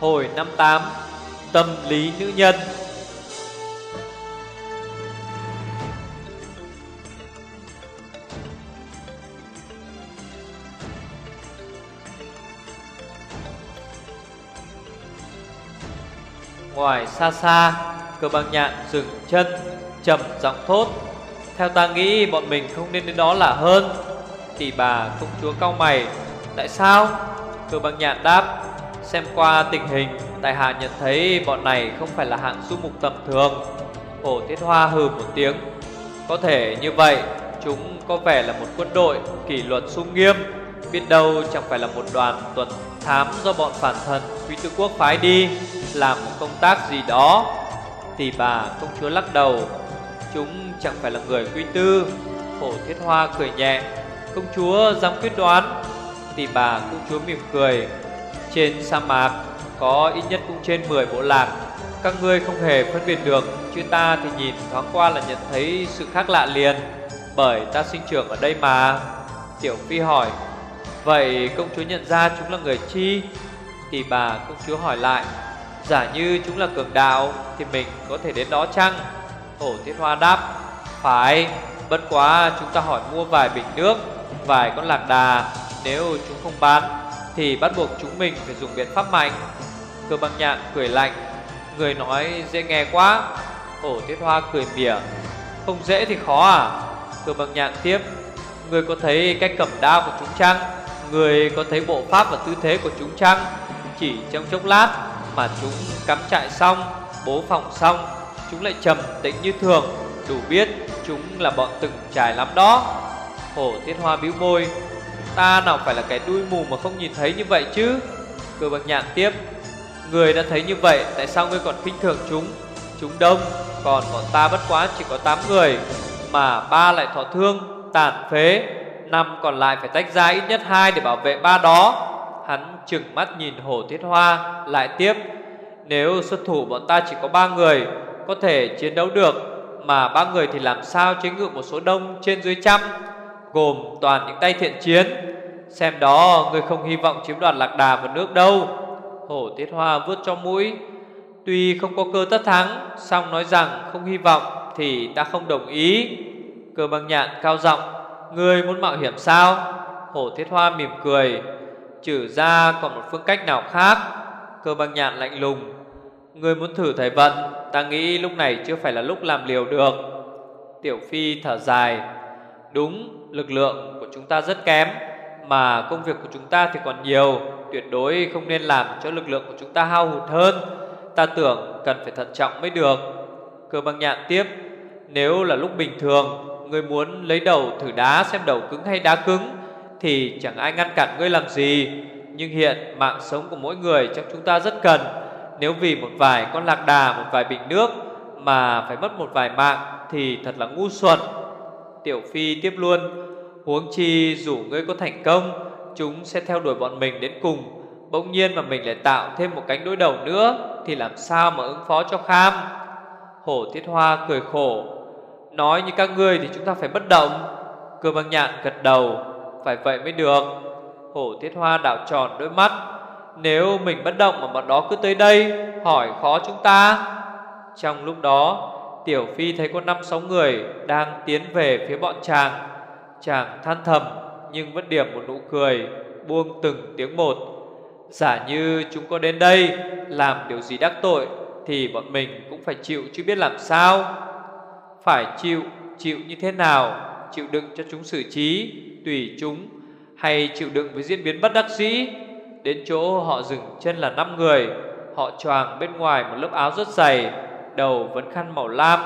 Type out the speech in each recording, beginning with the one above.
Hồi năm tám, Tâm lý nữ nhân. Ngoài xa xa Cơ băng nhạn dừng chân, trầm giọng thốt. Theo ta nghĩ, bọn mình không nên đến đó là hơn. Tỷ bà công chúa cao mày, Tại sao? Cơ băng nhạn đáp Xem qua tình hình, Tại hạ nhận thấy bọn này không phải là hạng du mục tầm thường. Hổ Thiết Hoa hừ một tiếng. Có thể như vậy, Chúng có vẻ là một quân đội kỷ luật sung nghiêm. Biết đâu chẳng phải là một đoàn tuần thám do bọn phản thần Quý tư quốc phái đi, Làm một công tác gì đó. Tỷ bà công chúa lắc đầu. Chúng chẳng phải là người quý tư. Hổ Thiết Hoa cười nhẹ. Công chúa dám quyết đoán. Tỷ bà công chúa mỉm cười. Trên sa mạc, có ít nhất cũng trên 10 bộ lạc. Các ngươi không hề phân biệt được, Chứ ta thì nhìn thoáng qua là nhận thấy sự khác lạ liền, Bởi ta sinh trưởng ở đây mà. Tiểu Phi hỏi. Vậy công chúa nhận ra chúng là người chi? Thì bà công chúa hỏi lại. Giả như chúng là cường đạo Thì mình có thể đến đó chăng? Hổ Thiết Hoa đáp. Phải, Bất quá chúng ta hỏi mua vài bình nước, Vài con lạc đà, Nếu chúng không bán thì bắt buộc chúng mình phải dùng biện pháp mạnh. Cơ băng nhạn cười lạnh, Người nói dễ nghe quá, Hổ tuyết Hoa cười mỉa. Không dễ thì khó à? Cơ băng nhạn tiếp, Người có thấy cách cầm đao của chúng chăng? Người có thấy bộ pháp và tư thế của chúng chăng? Chỉ trong chốc lát Mà chúng cắm trại xong, Bố phòng xong, Chúng lại trầm tĩnh như thường, Đủ biết chúng là bọn từng trải lắm đó. Hổ Thiết Hoa bĩu môi Ta nào phải là cái đuôi mù mà không nhìn thấy như vậy chứ? Cơ bạc nhạn tiếp. Người đã thấy như vậy, Tại sao ngươi còn khinh thường chúng? Chúng đông, Còn bọn ta bất quá chỉ có 8 người, Mà ba lại thọ thương, Tàn phế. Năm còn lại phải tách ra ít nhất hai để bảo vệ ba đó. Hắn chừng mắt nhìn Hồ Thiết Hoa, Lại tiếp. Nếu xuất thủ bọn ta chỉ có ba người, Có thể chiến đấu được, Mà ba người thì làm sao chế ngự một số đông trên dưới trăm? Gồm toàn những tay thiện chiến. Xem đó, người không hy vọng chiếm đoạt lạc đà và nước đâu. Hổ Tiết Hoa vuốt cho mũi. Tuy không có cơ tất thắng, song nói rằng không hy vọng Thì ta không đồng ý. Cơ băng nhạn cao giọng người muốn mạo hiểm sao? Hổ Thiết Hoa mỉm cười, Trừ ra còn một phương cách nào khác? Cơ băng nhạn lạnh lùng người muốn thử thầy vận, Ta nghĩ lúc này chưa phải là lúc làm liều được. Tiểu Phi thở dài Đúng lực lượng của chúng ta rất kém Mà công việc của chúng ta thì còn nhiều Tuyệt đối không nên làm cho lực lượng của chúng ta hao hụt hơn. Ta tưởng cần phải thận trọng mới được. Cơ băng nhạn tiếp Nếu là lúc bình thường Ngươi muốn lấy đầu thử đá xem đầu cứng hay đá cứng Thì chẳng ai ngăn cản ngươi làm gì. Nhưng hiện mạng sống của mỗi người trong chúng ta rất cần. Nếu vì một vài con lạc đà, một vài bình nước Mà phải mất một vài mạng Thì thật là ngu xuẩn. Tiểu Phi tiếp luôn. Huống chi dù ngươi có thành công, Chúng sẽ theo đuổi bọn mình đến cùng. Bỗng nhiên mà mình lại tạo thêm một cánh đối đầu nữa, Thì làm sao mà ứng phó cho kham? Hổ Thiết Hoa cười khổ. Nói như các ngươi thì chúng ta phải bất động. Cơ băng nhạn gật đầu. Phải vậy mới được. Hổ Thiết Hoa đảo tròn đôi mắt. Nếu mình bất động mà bọn đó cứ tới đây, Hỏi khó chúng ta. Trong lúc đó Tiểu Phi thấy có năm sáu người Đang tiến về phía bọn chàng. Chàng than thầm, Nhưng vẫn điểm một nụ cười, Buông từng tiếng một. Giả như chúng có đến đây Làm điều gì đắc tội Thì bọn mình cũng phải chịu chứ biết làm sao. Phải chịu Chịu như thế nào? Chịu đựng cho chúng xử trí, Tùy chúng, Hay chịu đựng với diễn biến bất đắc dĩ? Đến chỗ họ dừng chân là năm người, Họ choàng bên ngoài một lớp áo rất dày Đầu vẫn khăn màu lam,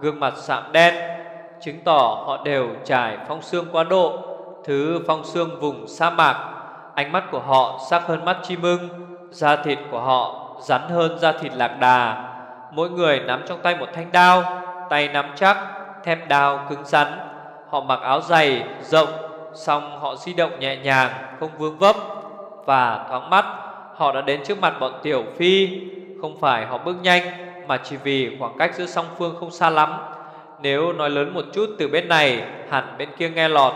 Gương mặt sạm đen, Chứng tỏ họ đều trải phong xương quá độ, Thứ phong xương vùng sa mạc. Ánh mắt của họ sắc hơn mắt chim ưng, Da thịt của họ rắn hơn da thịt lạc đà. Mỗi người nắm trong tay một thanh đao, Tay nắm chắc, Thép đao cứng rắn. Họ mặc áo dày, rộng Xong họ di động nhẹ nhàng, Không vướng vấp. Và thoáng mắt, Họ đã đến trước mặt bọn Tiểu Phi. Không phải họ bước nhanh mà chỉ vì khoảng cách giữa song phương không xa lắm. Nếu nói lớn một chút từ bên này, Hẳn bên kia nghe lọt.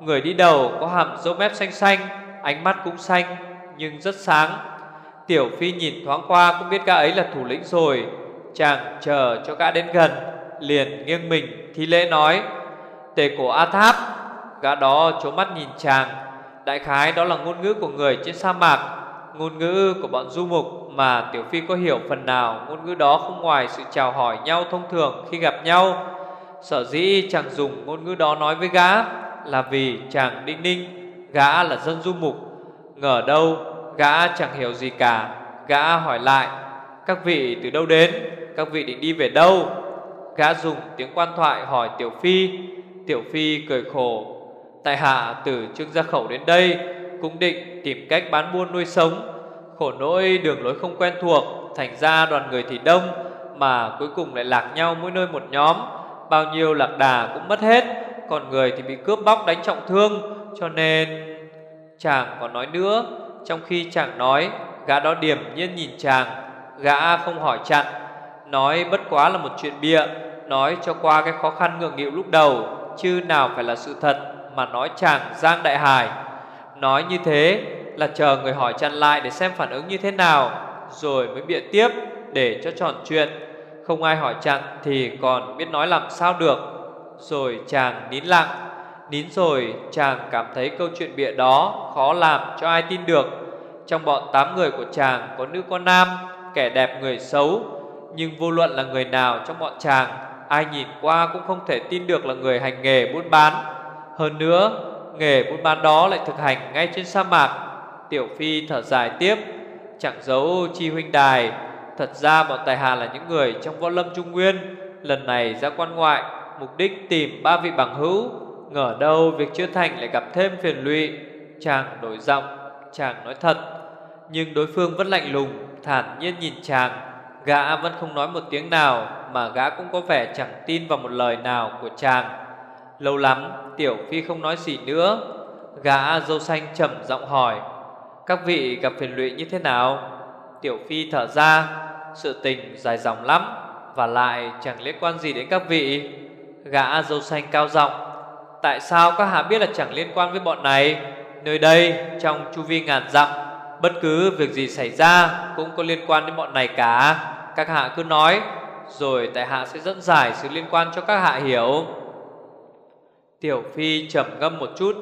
Người đi đầu có hàm râu mép xanh xanh, Ánh mắt cũng xanh, Nhưng rất sáng. Tiểu Phi nhìn thoáng qua cũng biết gã ấy là thủ lĩnh rồi. Chàng chờ cho gã đến gần, Liền nghiêng mình, thi lễ nói, Tề cổ A Tháp. Gã đó chố mắt nhìn chàng. Đại khái đó là ngôn ngữ của người trên sa mạc. Ngôn ngữ của bọn du mục Mà Tiểu Phi có hiểu phần nào Ngôn ngữ đó không ngoài sự chào hỏi nhau thông thường khi gặp nhau. Sở dĩ chàng dùng ngôn ngữ đó nói với gã Là vì chàng đinh ninh, Gã là dân du mục. Ngờ đâu gã chẳng hiểu gì cả. Gã hỏi lại, Các vị từ đâu đến? Các vị định đi về đâu? Gã dùng tiếng quan thoại hỏi Tiểu Phi. Tiểu Phi cười khổ, Tại hạ từ Trương Gia Khẩu đến đây. Cũng định, tìm cách bán buôn nuôi sống. Khổ nỗi, đường lối không quen thuộc, Thành ra đoàn người thì đông, Mà cuối cùng lại lạc nhau mỗi nơi một nhóm. Bao nhiêu lạc đà cũng mất hết, Còn người thì bị cướp bóc đánh trọng thương. Cho nên, Chàng còn nói nữa, Trong khi chàng nói, Gã đó điềm nhiên nhìn chàng, Gã không hỏi chặn. Nói bất quá là một chuyện bịa, Nói cho qua cái khó khăn ngượng nghịu lúc đầu, Chứ nào phải là sự thật Mà nói chàng Giang Đại Hải. Nói như thế là chờ người hỏi chặn lại Để xem phản ứng như thế nào, Rồi mới bịa tiếp để cho tròn chuyện. Không ai hỏi chặn Thì còn biết nói làm sao được. Rồi chàng nín lặng, Nín rồi chàng cảm thấy câu chuyện bịa đó Khó làm cho ai tin được. Trong bọn tám người của chàng Có nữ có nam, Kẻ đẹp người xấu, Nhưng vô luận là người nào trong bọn chàng, Ai nhìn qua cũng không thể tin được là người hành nghề buôn bán. Hơn nữa Nghề buôn bán đó lại thực hành ngay trên sa mạc. Tiểu Phi thở dài tiếp, Chẳng giấu chi huynh đài, Thật ra bọn tài hà là những người trong võ lâm trung nguyên. Lần này ra quan ngoại, Mục đích tìm ba vị bằng hữu, Ngờ đâu việc chưa thành lại gặp thêm phiền lụy. Chàng đổi giọng, Chàng nói thật, Nhưng đối phương vẫn lạnh lùng, Thản nhiên nhìn chàng. Gã vẫn không nói một tiếng nào, Mà gã cũng có vẻ chẳng tin vào một lời nào của chàng. Lâu lắm Tiểu Phi không nói gì nữa. Gã dâu xanh trầm giọng hỏi, Các vị gặp phiền lụy như thế nào? Tiểu Phi thở ra, Sự tình dài dòng lắm, Và lại chẳng liên quan gì đến các vị. Gã dâu xanh cao giọng, Tại sao các hạ biết là chẳng liên quan với bọn này? Nơi đây, trong chu vi ngàn dặm, Bất cứ việc gì xảy ra Cũng có liên quan đến bọn này cả. Các hạ cứ nói, Rồi tại hạ sẽ dẫn giải sự liên quan cho các hạ hiểu. Tiểu Phi trầm ngâm một chút,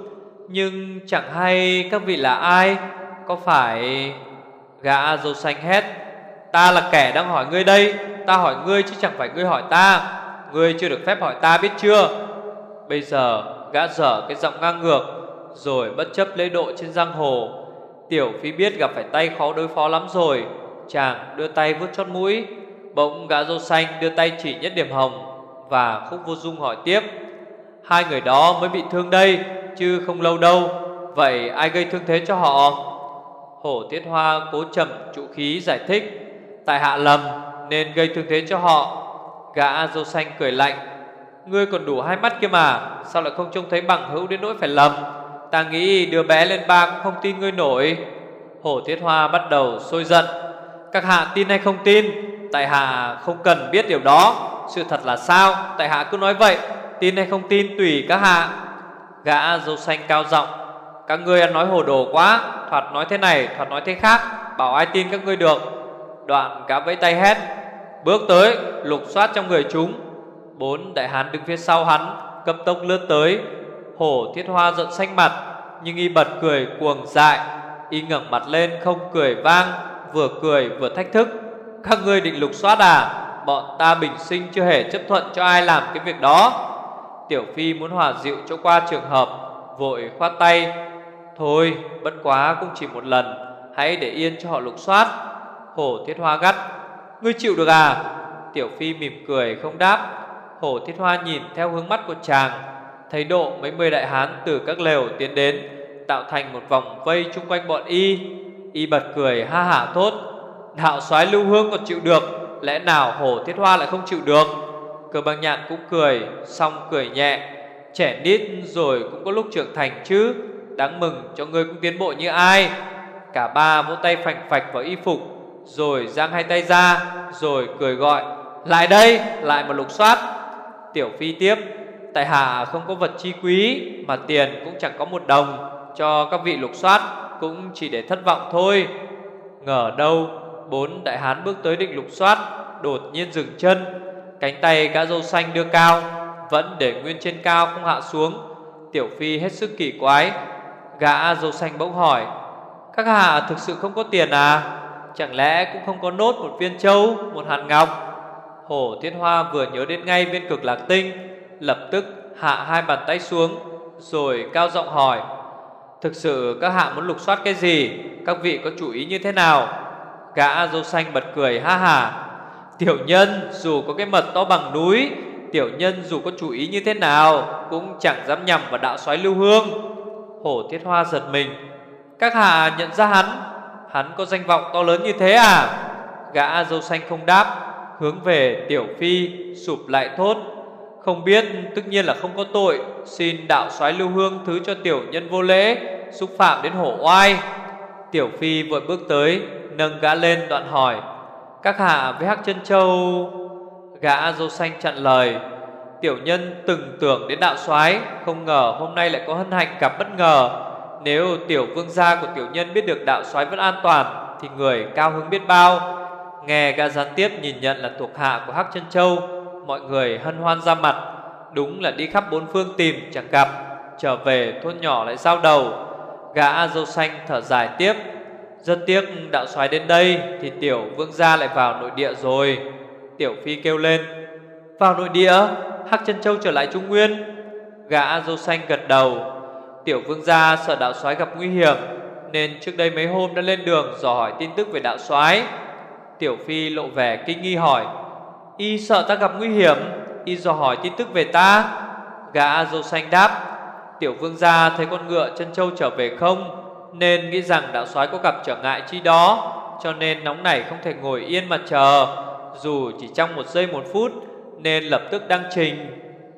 Nhưng chẳng hay các vị là ai? Có phải Gã dâu xanh hét, Ta là kẻ đang hỏi ngươi đây, Ta hỏi ngươi chứ chẳng phải ngươi hỏi ta, Ngươi chưa được phép hỏi ta biết chưa Bây giờ, gã dở cái giọng ngang ngược, Rồi bất chấp lễ độ trên giang hồ. Tiểu Phi biết gặp phải tay khó đối phó lắm rồi, Chàng đưa tay vuốt chót mũi. Bỗng gã dâu xanh đưa tay chỉ nhất điểm hồng Và khúc vô dung hỏi tiếp Hai người đó mới bị thương đây, Chứ không lâu đâu. Vậy ai gây thương thế cho họ? Hổ Tiết Hoa cố trầm trụ khí giải thích. Tại hạ lầm Nên gây thương thế cho họ. Gã dâu xanh cười lạnh. Ngươi còn đủ hai mắt kia mà, Sao lại không trông thấy bằng hữu đến nỗi phải lầm? Ta nghĩ đưa bé lên ba cũng không tin ngươi nổi. Hổ tiết Hoa bắt đầu sôi giận. Các hạ tin hay không tin? Tại hạ không cần biết điều đó. Sự thật là sao? Tại hạ cứ nói vậy. Tin hay không tin tùy các hạ. Gã dâu xanh cao giọng, Các ngươi ăn nói hồ đồ quá, Thoạt nói thế này, thoạt nói thế khác, Bảo ai tin các ngươi được. Đoạn gã vẫy tay hét, Bước tới, lục soát trong người chúng. Bốn đại hán đứng phía sau hắn, Cấp tốc lướt tới. Hổ thiết hoa giận xanh mặt, Nhưng y bật cười cuồng dại. Y ngẩng mặt lên, không cười vang, Vừa cười vừa thách thức. Các ngươi định lục soát à? Bọn ta bình sinh chưa hề chấp thuận cho ai làm cái việc đó. Tiểu Phi muốn hòa dịu cho qua trường hợp, Vội khoát tay. Thôi, bất quá cũng chỉ một lần, Hãy để yên cho họ lục soát. Hổ thiết hoa gắt. Ngươi chịu được à? Tiểu Phi mỉm cười không đáp. Hổ thiết hoa nhìn theo hướng mắt của chàng, Thấy độ mấy mươi đại hán từ các lều tiến đến, Tạo thành một vòng vây chung quanh bọn y. Y bật cười ha hả thốt. Đạo soái lưu hương còn chịu được, Lẽ nào hổ thiết hoa lại không chịu được? Cơ băng nhạn cũng cười, Xong cười nhẹ. Trẻ nít rồi cũng có lúc trưởng thành chứ. Đáng mừng cho ngươi cũng tiến bộ như ai. Cả ba vỗ tay phành phạch vào y phục, Rồi giang hai tay ra, Rồi cười gọi, Lại đây, lại một lục soát. Tiểu phi tiếp, Tại hạ không có vật chi quý, Mà tiền cũng chẳng có một đồng. Cho các vị lục soát Cũng chỉ để thất vọng thôi. Ngờ đâu, Bốn đại hán bước tới định lục soát, Đột nhiên dừng chân. Cánh tay gã dâu xanh đưa cao, Vẫn để nguyên trên cao không hạ xuống. Tiểu Phi hết sức kỳ quái. Gã dâu xanh bỗng hỏi, Các hạ thực sự không có tiền à? Chẳng lẽ cũng không có nốt một viên châu Một hạt ngọc? Hổ Thiên Hoa vừa nhớ đến ngay viên cực lạc tinh, Lập tức hạ hai bàn tay xuống, Rồi cao giọng hỏi, Thực sự các hạ muốn lục soát cái gì? Các vị có chủ ý như thế nào? Gã dâu xanh bật cười ha hà Tiểu nhân dù có cái mật to bằng núi, Tiểu nhân dù có chủ ý như thế nào Cũng chẳng dám nhầm vào đạo soái lưu hương. Hổ thiết hoa giật mình. Các hạ nhận ra hắn Hắn có danh vọng to lớn như thế à? Gã dâu xanh không đáp, Hướng về tiểu phi sụp lại thốt. Không biết, tất nhiên là không có tội, Xin đạo soái lưu hương thứ cho tiểu nhân vô lễ, Xúc phạm đến hổ oai. Tiểu phi vội bước tới, Nâng gã lên đoạn hỏi. Các hạ với Hắc chân Châu, Gã dâu xanh chặn lời. Tiểu nhân từng tưởng đến đạo soái, Không ngờ hôm nay lại có hân hạnh gặp bất ngờ. Nếu tiểu vương gia của tiểu nhân biết được đạo soái vẫn an toàn, Thì người cao hứng biết bao. Nghe gã gián tiếp nhìn nhận là thuộc hạ của Hắc chân Châu, Mọi người hân hoan ra mặt. Đúng là đi khắp bốn phương tìm, chẳng gặp. Trở về thôn nhỏ lại giao đầu. Gã dâu xanh thở dài tiếp. Rất tiếc đạo soái đến đây Thì tiểu vương gia lại vào nội địa rồi. Tiểu phi kêu lên, Vào nội địa, Hắc chân châu trở lại Trung Nguyên. Gã dâu xanh gật đầu. Tiểu vương gia sợ đạo soái gặp nguy hiểm, Nên trước đây mấy hôm đã lên đường Dò hỏi tin tức về đạo soái. Tiểu phi lộ vẻ kinh nghi hỏi, Y sợ ta gặp nguy hiểm, Y dò hỏi tin tức về ta? Gã dâu xanh đáp, Tiểu vương gia thấy con ngựa chân châu trở về không? Nên nghĩ rằng đạo soái có gặp trở ngại chi đó, Cho nên nóng nảy không thể ngồi yên mà chờ. Dù chỉ trong một giây một phút, Nên lập tức đăng trình,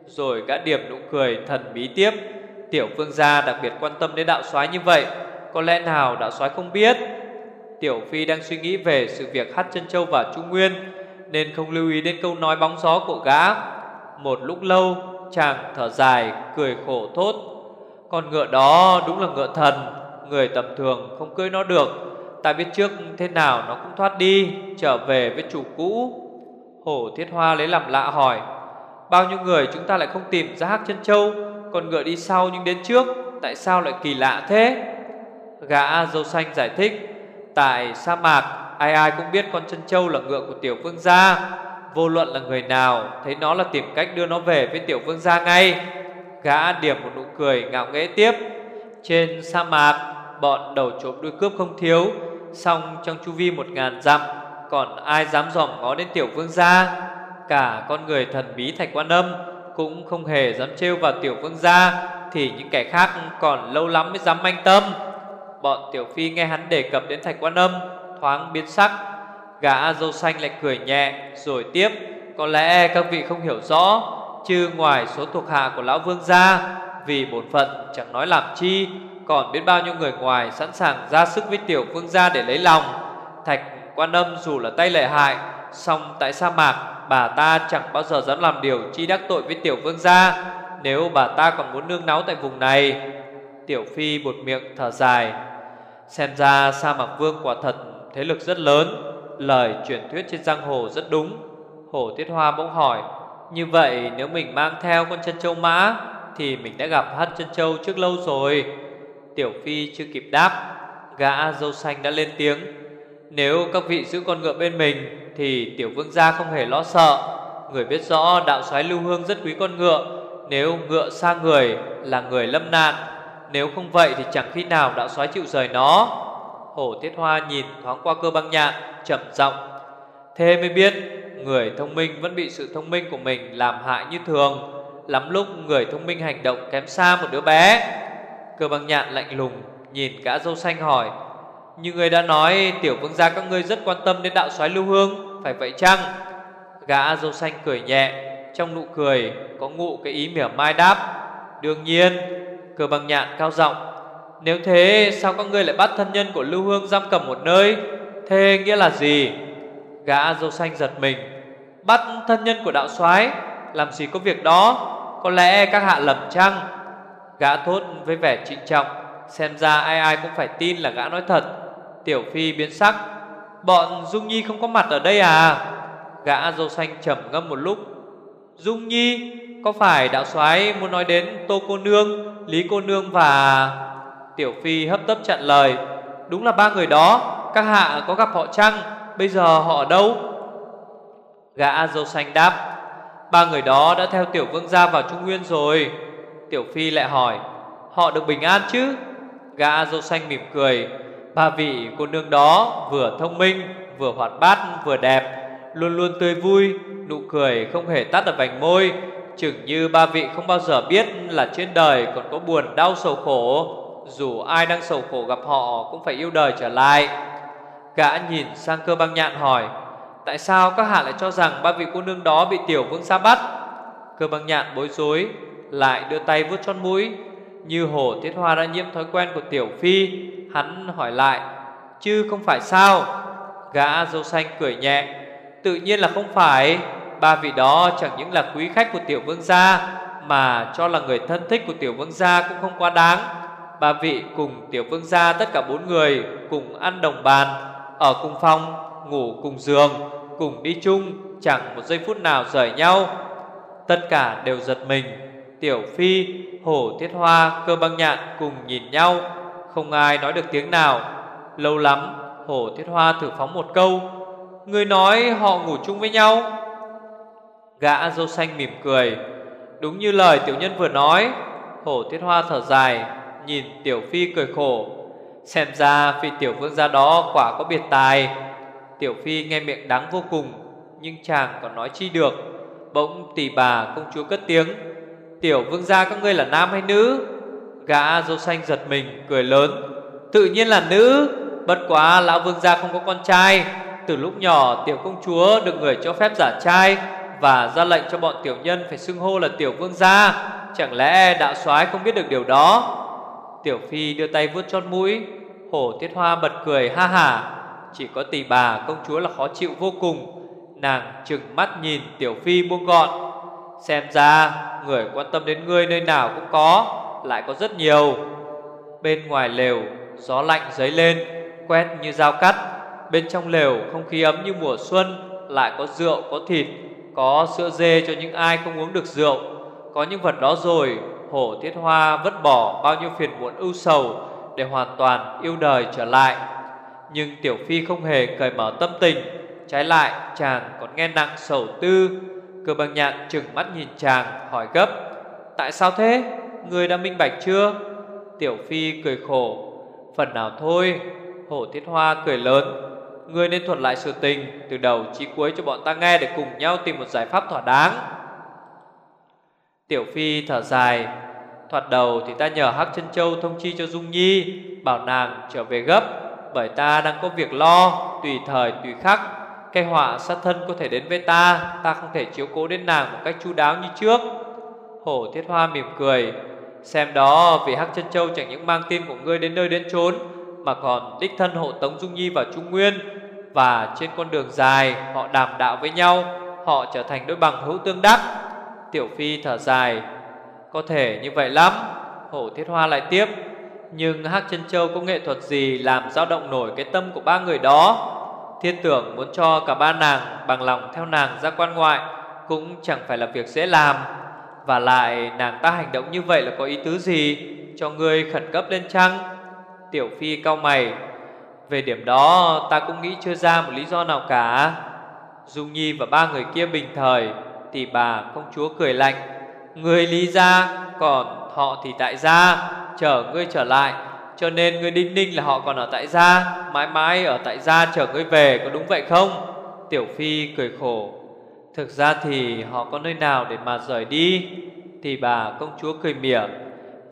Rồi gã điểm nụ cười thần bí tiếp. Tiểu vương gia đặc biệt quan tâm đến đạo soái như vậy, Có lẽ nào đạo soái không biết? Tiểu Phi đang suy nghĩ về sự việc Hát Chân Châu và Trung Nguyên, Nên không lưu ý đến câu nói bóng gió của gã. Một lúc lâu, chàng thở dài, cười khổ thốt. Con ngựa đó đúng là ngựa thần Người tầm thường không cưỡi nó được, Ta biết trước thế nào nó cũng thoát đi, Trở về với chủ cũ. Hổ Thiết Hoa lấy làm lạ hỏi, Bao nhiêu người chúng ta lại không tìm ra Hắc Chân Châu, Còn ngựa đi sau nhưng đến trước, Tại sao lại kỳ lạ thế? Gã dâu xanh giải thích, Tại sa mạc, Ai ai cũng biết con chân châu là ngựa của tiểu vương gia. Vô luận là người nào Thấy nó là tìm cách đưa nó về với tiểu vương gia ngay. Gã điểm một nụ cười ngạo nghễ tiếp, Trên sa mạc Bọn đầu trộm đuôi cướp không thiếu. Xong trong chu vi một ngàn dặm, Còn ai dám dòm ngó đến tiểu vương gia? Cả con người thần bí thạch quan âm Cũng không hề dám trêu vào tiểu vương gia, Thì những kẻ khác còn lâu lắm mới dám manh tâm. Bọn tiểu phi nghe hắn đề cập đến thạch quan âm, Thoáng biến sắc. Gã dâu xanh lại cười nhẹ, Rồi tiếp, Có lẽ các vị không hiểu rõ, Chứ ngoài số thuộc hạ của lão vương gia, Vì bổn phận chẳng nói làm chi còn biết bao nhiêu người ngoài Sẵn sàng ra sức với tiểu vương gia để lấy lòng. Thạch quan âm dù là tay lệ hại, song tại sa mạc, Bà ta chẳng bao giờ dám làm điều chi đắc tội với tiểu vương gia. Nếu bà ta còn muốn nương náu tại vùng này, Tiểu Phi bột miệng thở dài. Xem ra Sa Mạc Vương quả thật thế lực rất lớn, Lời truyền thuyết trên giang hồ rất đúng. Hồ Tiết Hoa bỗng hỏi, Như vậy nếu mình mang theo con chân châu mã, Thì mình đã gặp hất chân châu trước lâu rồi. Tiểu Phi chưa kịp đáp, Gã dâu xanh đã lên tiếng. Nếu các vị giữ con ngựa bên mình Thì tiểu vương gia không hề lo sợ. Người biết rõ đạo soái lưu hương rất quý con ngựa, Nếu ngựa xa người là người lâm nạn. Nếu không vậy thì chẳng khi nào đạo soái chịu rời nó. Hổ Tiết Hoa nhìn thoáng qua cơ băng nhạn, trầm giọng. Thế mới biết, Người thông minh vẫn bị sự thông minh của mình làm hại như thường. Lắm lúc người thông minh hành động kém xa một đứa bé Cơ băng nhạn lạnh lùng, Nhìn gã dâu xanh hỏi, Như người đã nói, Tiểu vương gia các ngươi rất quan tâm đến đạo soái lưu hương, Phải vậy chăng? Gã dâu xanh cười nhẹ, Trong nụ cười có ngụ cái ý mỉa mai đáp, Đương nhiên. Cơ bằng nhạn cao giọng, Nếu thế, sao các ngươi lại bắt thân nhân của Lưu Hương giam cầm một nơi? Thế nghĩa là gì? Gã dâu xanh giật mình, Bắt thân nhân của đạo soái? Làm gì có việc đó? Có lẽ các hạ lầm chăng? Gã thốt với vẻ trịnh trọng. Xem ra ai ai cũng phải tin là gã nói thật. Tiểu Phi biến sắc. Bọn Dung Nhi không có mặt ở đây à? Gã dâu xanh trầm ngâm một lúc. Dung Nhi, Có phải đạo soái muốn nói đến Tô cô nương, Lý cô nương và Tiểu Phi hấp tấp chặn lời. Đúng là ba người đó, Các hạ có gặp họ chăng? Bây giờ họ ở đâu? Gã dâu xanh đáp. Ba người đó đã theo tiểu vương gia vào Trung Nguyên rồi. Tiểu Phi lại hỏi, Họ được bình an chứ? Gã dâu xanh mỉm cười, Ba vị cô nương đó vừa thông minh, Vừa hoạt bát, vừa đẹp, Luôn luôn tươi vui, Nụ cười không hề tắt ở vành môi, Chừng như ba vị không bao giờ biết Là trên đời còn có buồn đau sầu khổ, Dù ai đang sầu khổ gặp họ Cũng phải yêu đời trở lại. Gã nhìn sang cơ băng nhạn hỏi, Tại sao các hạ lại cho rằng Ba vị cô nương đó bị tiểu vương xa bắt? Cơ băng nhạn bối rối lại đưa tay vuốt chót mũi. Như hồ tiết hoa đã nhiễm thói quen của tiểu phi, Hắn hỏi lại, Chứ không phải sao? Gã dâu xanh cười nhẹ, Tự nhiên là không phải. Ba vị đó chẳng những là quý khách của tiểu vương gia, Mà cho là người thân thích của tiểu vương gia cũng không quá đáng. Ba vị cùng tiểu vương gia tất cả bốn người Cùng ăn đồng bàn, Ở cùng phòng, Ngủ cùng giường, Cùng đi chung, Chẳng một giây phút nào rời nhau. Tất cả đều giật mình. Tiểu Phi, Hổ Thiết Hoa, Cơ Băng Nhạn cùng nhìn nhau. Không ai nói được tiếng nào. Lâu lắm Hổ Thiết Hoa thử phóng một câu. Người nói họ ngủ chung với nhau. Gã dâu xanh mỉm cười. Đúng như lời tiểu nhân vừa nói Hổ Thiết Hoa thở dài Nhìn Tiểu Phi cười khổ. Xem ra vị tiểu vương gia đó quả có biệt tài. Tiểu Phi nghe miệng đắng vô cùng Nhưng chàng còn nói chi được. Bỗng tỷ bà công chúa cất tiếng Tiểu vương gia các ngươi là nam hay nữ? Gã dâu xanh giật mình, cười lớn. Tự nhiên là nữ, Bất quá lão vương gia không có con trai. Từ lúc nhỏ, tiểu công chúa được người cho phép giả trai Và ra lệnh cho bọn tiểu nhân phải xưng hô là tiểu vương gia. Chẳng lẽ đạo soái không biết được điều đó? Tiểu phi đưa tay vuốt chót mũi, Hổ tiết hoa bật cười, ha hả Chỉ có tỷ bà công chúa là khó chịu vô cùng. Nàng trừng mắt nhìn tiểu phi buông gọn. Xem ra, người quan tâm đến ngươi nơi nào cũng có, Lại có rất nhiều. Bên ngoài lều, gió lạnh dấy lên, Quét như dao cắt. Bên trong lều, không khí ấm như mùa xuân, Lại có rượu, có thịt, Có sữa dê cho những ai không uống được rượu. Có những vật đó rồi, Hổ thiết hoa, vứt bỏ, bao nhiêu phiền muộn ưu sầu Để hoàn toàn yêu đời trở lại. Nhưng Tiểu Phi không hề cởi mở tâm tình, Trái lại chàng còn nghe nặng sầu tư. Cơ bằng nhạn trừng mắt nhìn chàng, hỏi gấp, Tại sao thế? Người đã minh bạch chưa? Tiểu Phi cười khổ, Phần nào thôi Hổ Thiết Hoa cười lớn, Ngươi nên thuật lại sự tình, Từ đầu chí cuối cho bọn ta nghe Để cùng nhau tìm một giải pháp thỏa đáng Tiểu Phi thở dài, Thoạt đầu thì ta nhờ Hắc Chân Châu thông chi cho Dung Nhi, Bảo nàng trở về gấp, Bởi ta đang có việc lo, Tùy thời tùy khắc cái họa sát thân có thể đến với ta Ta không thể chiếu cố đến nàng một cách chu đáo như trước. Hổ thiết hoa mỉm cười. Xem đó, vì Hắc chân Châu chẳng những mang tin của ngươi đến nơi đến chốn, Mà còn đích thân hộ Tống Dung Nhi vào Trung Nguyên. Và trên con đường dài, họ đàm đạo với nhau, Họ trở thành đôi bằng hữu tương đắc. Tiểu Phi thở dài. Có thể như vậy lắm, Hổ thiết hoa lại tiếp. Nhưng Hắc chân Châu có nghệ thuật gì làm dao động nổi cái tâm của ba người đó? Thiên tưởng muốn cho cả ba nàng bằng lòng theo nàng ra quan ngoại Cũng chẳng phải là việc dễ làm. Và lại nàng ta hành động như vậy là có ý tứ gì? Cho ngươi khẩn cấp lên chăng? Tiểu Phi cao mày. Về điểm đó, ta cũng nghĩ chưa ra một lý do nào cả. Dung Nhi và ba người kia bình thời, Thì bà công chúa cười lạnh. Người lý ra, Còn họ thì tại gia, Chờ ngươi trở lại cho nên ngươi đinh ninh là họ còn ở tại gia, Mãi mãi ở tại gia chờ ngươi về, Có đúng vậy không? Tiểu Phi cười khổ. Thực ra thì họ có nơi nào để mà rời đi? Thì bà công chúa cười mỉa.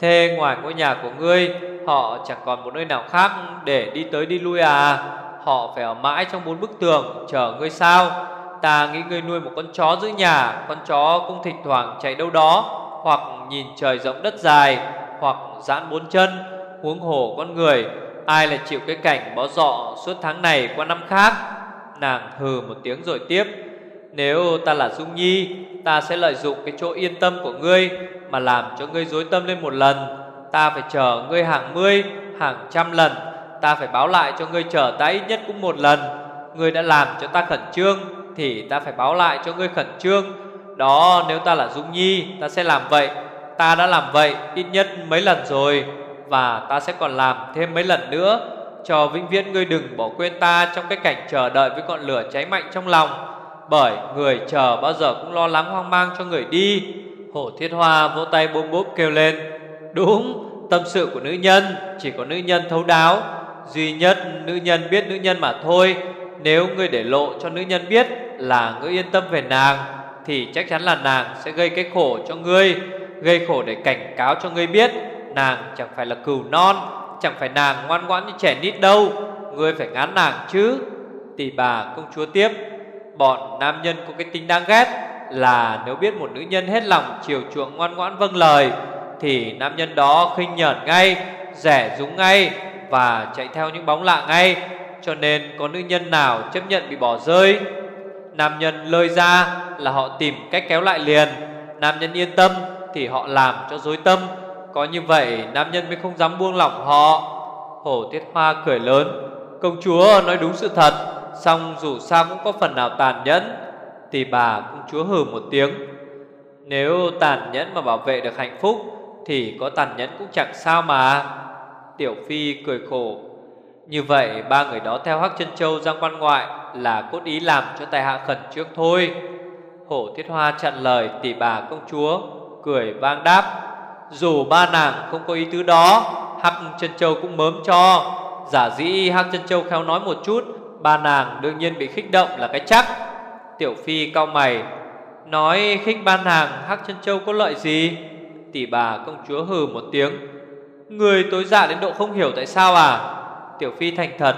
Thế ngoài ngôi nhà của ngươi, Họ chẳng còn một nơi nào khác Để đi tới đi lui à? Họ phải ở mãi trong bốn bức tường, Chờ ngươi sao? Ta nghĩ ngươi nuôi một con chó giữ nhà, Con chó cũng thỉnh thoảng chạy đâu đó, Hoặc nhìn trời rộng đất dài, Hoặc giãn bốn chân huống hồ con người, Ai lại chịu cái cảnh bó dọ suốt tháng này qua năm khác? Nàng hừ một tiếng rồi tiếp, Nếu ta là Dung Nhi, Ta sẽ lợi dụng cái chỗ yên tâm của ngươi Mà làm cho ngươi dối tâm lên một lần. Ta phải chờ ngươi hàng mươi, Hàng trăm lần. Ta phải báo lại cho ngươi chờ ta ít nhất cũng một lần. Ngươi đã làm cho ta khẩn trương Thì ta phải báo lại cho ngươi khẩn trương. Đó, nếu ta là Dung Nhi, Ta sẽ làm vậy. Ta đã làm vậy ít nhất mấy lần rồi. Và ta sẽ còn làm thêm mấy lần nữa. Cho vĩnh viễn ngươi đừng bỏ quên ta Trong cái cảnh chờ đợi với ngọn lửa cháy mạnh trong lòng, Bởi người chờ bao giờ cũng lo lắng hoang mang cho người đi. Hổ thiết hoa vỗ tay bôm bốp kêu lên, Đúng, Tâm sự của nữ nhân Chỉ có nữ nhân thấu đáo. Duy nhất nữ nhân biết nữ nhân mà thôi. Nếu ngươi để lộ cho nữ nhân biết Là ngươi yên tâm về nàng, Thì chắc chắn là nàng sẽ gây cái khổ cho ngươi, Gây khổ để cảnh cáo cho ngươi biết. Nàng, chẳng phải là cừu non, Chẳng phải nàng ngoan ngoãn như trẻ nít đâu. Ngươi phải ngán nàng chứ. Tỷ bà công chúa tiếp, Bọn nam nhân có cái tính đáng ghét Là nếu biết một nữ nhân hết lòng Chiều chuộng ngoan ngoãn vâng lời, Thì nam nhân đó khinh nhởn ngay, Rẻ rúng ngay Và chạy theo những bóng lạ ngay. Cho nên có nữ nhân nào chấp nhận bị bỏ rơi? Nam nhân lơi ra là họ tìm cách kéo lại liền. Nam nhân yên tâm thì họ làm cho dối tâm. Có như vậy, nam nhân mới không dám buông lỏng họ. Hổ Tiết Hoa cười lớn, Công chúa nói đúng sự thật Xong dù sao cũng có phần nào tàn nhẫn. Thì bà công chúa hừ một tiếng, Nếu tàn nhẫn mà bảo vệ được hạnh phúc Thì có tàn nhẫn cũng chẳng sao mà. Tiểu Phi cười khổ, Như vậy ba người đó theo Hắc chân Châu ra quan ngoại Là cốt ý làm cho tài hạ khẩn trước thôi. Hổ Thiết Hoa chặn lời tỷ bà công chúa Cười vang đáp dù ba nàng không có ý tứ đó, Hắc chân Châu cũng mớm cho. Giả dĩ Hắc chân Châu khéo nói một chút, Ba nàng đương nhiên bị khích động là cái chắc. Tiểu Phi cao mày, Nói khích ba nàng Hắc chân Châu có lợi gì? Tỷ bà công chúa hừ một tiếng, Người tối dạ đến độ không hiểu tại sao à? Tiểu Phi thành thật,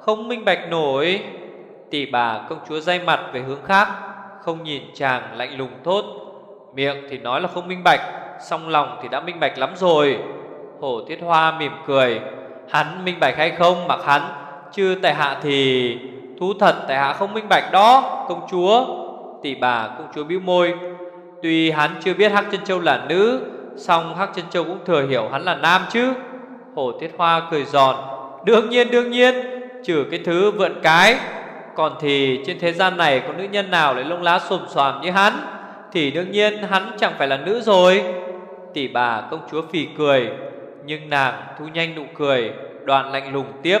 Không minh bạch nổi. Tỷ bà công chúa dây mặt về hướng khác, Không nhìn chàng lạnh lùng thốt, Miệng thì nói là không minh bạch xong lòng thì đã minh bạch lắm rồi. Hổ Thiết Hoa mỉm cười. Hắn minh bạch hay không mặc hắn, Chứ tại hạ thì Thú thật tại hạ không minh bạch đó, Công chúa. Tỷ bà công chúa bĩu môi. Tuy hắn chưa biết Hắc Chân Châu là nữ, Song Hắc Chân Châu cũng thừa hiểu hắn là nam chứ. Hổ Thiết Hoa cười giòn. Đương nhiên đương nhiên, Trừ cái thứ vượn cái. Còn thì trên thế gian này có nữ nhân nào lại lông lá xồm xoàm như hắn? Thì đương nhiên hắn chẳng phải là nữ rồi. Tỷ bà công chúa phì cười, Nhưng nàng thu nhanh nụ cười Đoàn lạnh lùng tiếp.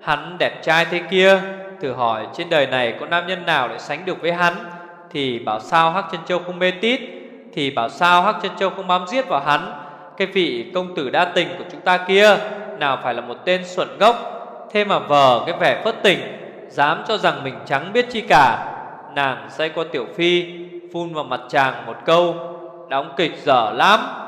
Hắn đẹp trai thế kia, Thử hỏi trên đời này có nam nhân nào lại sánh được với hắn, Thì bảo sao Hắc Chân Châu không mê tít, Thì bảo sao Hắc Chân Châu không bám giết vào hắn. Cái vị công tử đa tình của chúng ta kia, Nào phải là một tên xuẩn ngốc. Thế mà vờ cái vẻ phất tình, Dám cho rằng mình chẳng biết chi cả. Nàng say qua tiểu phi, Phun vào mặt chàng một câu Đóng kịch dở lắm.